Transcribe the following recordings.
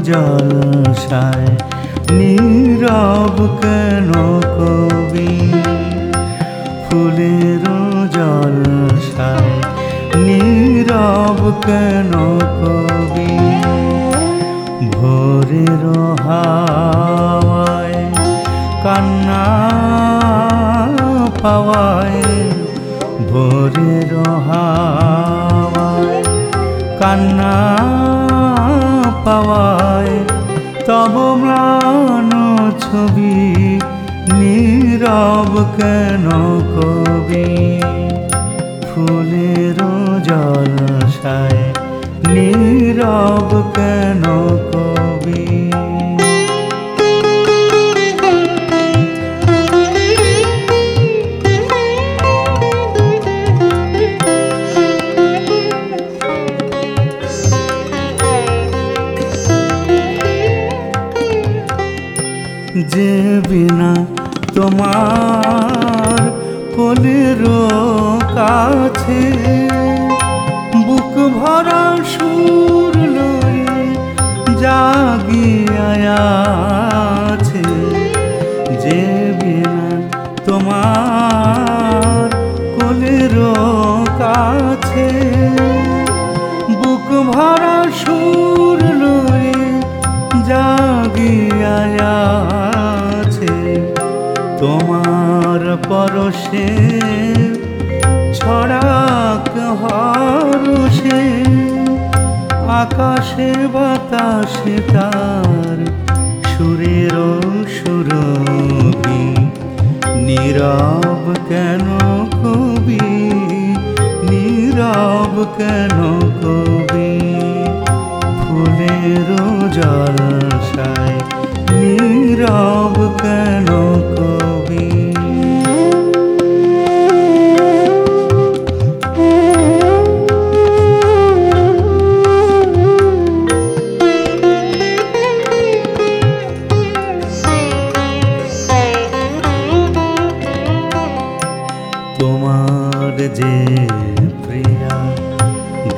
জলসায় নীরব কেন কবি? ফুলের জলসায় নীরব কেন কবি? ভোরের হাওয়ায়, কান্না পাওয়ায়, ভোরের হাওয়ায়, কান্না নীরব কেন কবি? ফুলের জলসায় নীরব কেন কবি? যে বিনা তোমার কোলের কাছে বুক ভরা সুর লয়ে জাগিয়াছে যে বিনা তোমার কোলের কাছে বুক ভরা সুর লয়ে জাগিয়াছে তোমার পরশে ছড়াক হরষে আকাশে বাতাসে তার সুরের সুরভি। নীরব কেন কবি? নীরব কেন কবি? ফুলের জলসায় নীরব কেন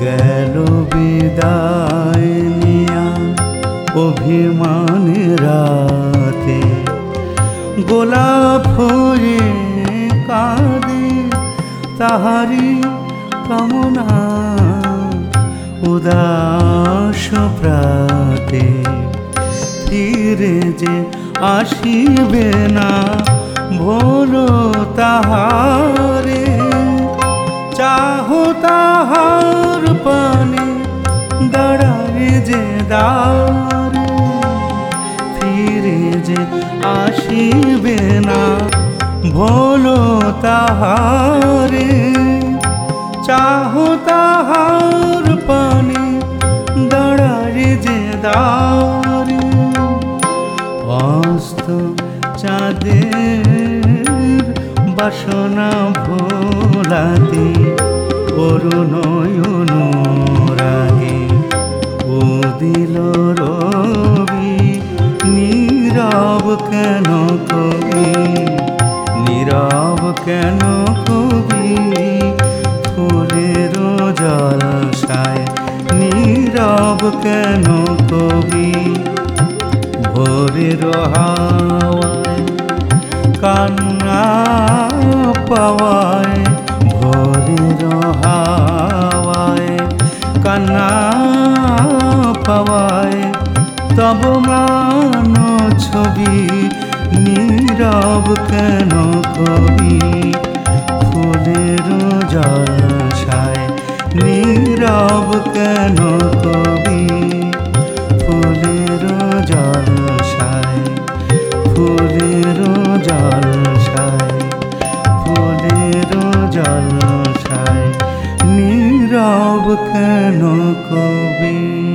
গেল বিদায় নিয়া অভিমান রাতে। গোলাপ হয়ে কাঁদে তাহারি কামনা, উদাস প্রাতে। ফিরে যে আসিবে না ভোলো তাহারে। দারে ফিরে যে আসিবে না ভোলো তাহারে, চাহো তাহার পানে দাঁড়ায় যে দারে অস্ত চাঁদের বাসনা ভোলাতে দিল রবি, নীরব কেন কবি? নীরব কেন কবি? ফুলের জলসায় নীরব কেন কবি? ভোরের হাওয়ায় কান্না পাওয়ায় তব মান ছবি, নীরব কেন কবি? ফুলের জলসায় নীরব কেন কবি? ফুলের জলসায় ফুলের জলসায় ফুলের জলসায় নীরব কেন কবি?